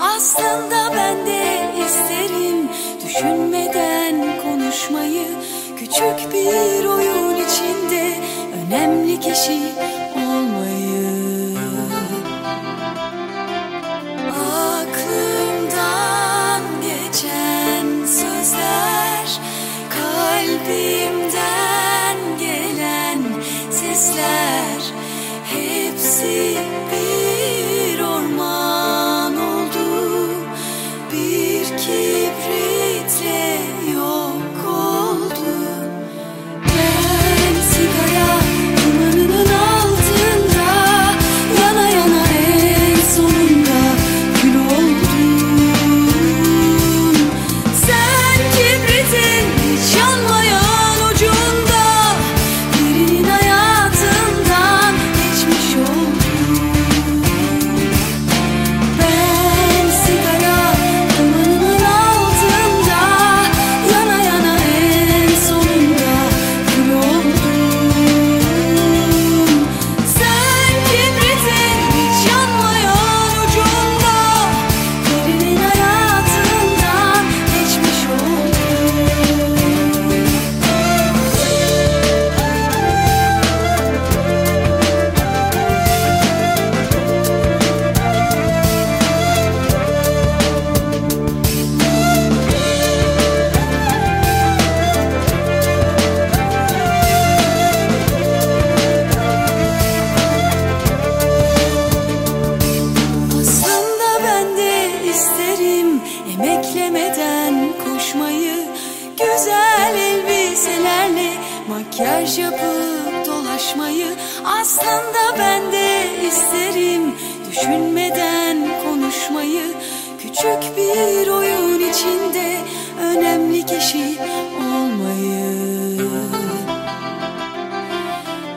Aslında ben de isterim. Düşünmeden konuşmayı Küçük bir oyun içinde önemli kişi olmayı. Aklımdan geçen sözler Kalbimden gelen sesler Hepsi makyaj yapıp dolaşmayı Aslında ben de isterim. Düşünmeden konuşmayı Küçük bir oyun içinde önemli kişi olmayı.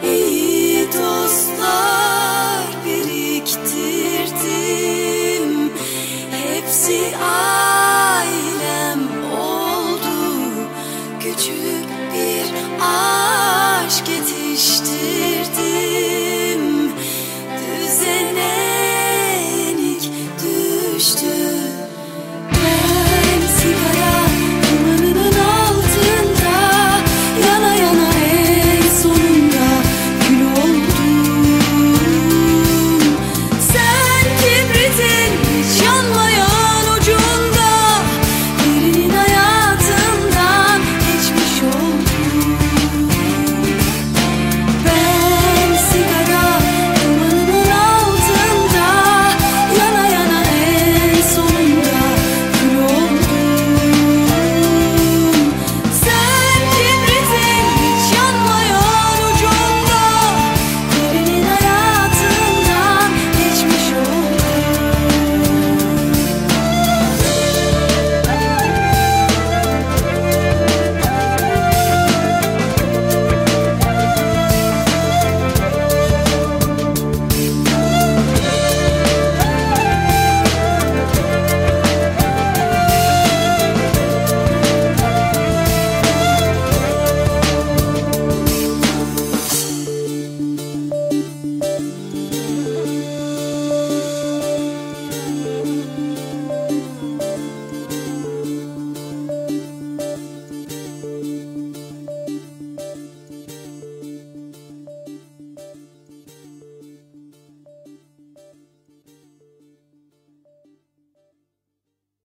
İyi dostlar biriktirdim. Hepsi ailem oldu. Küçük bir aşk yetiştirdim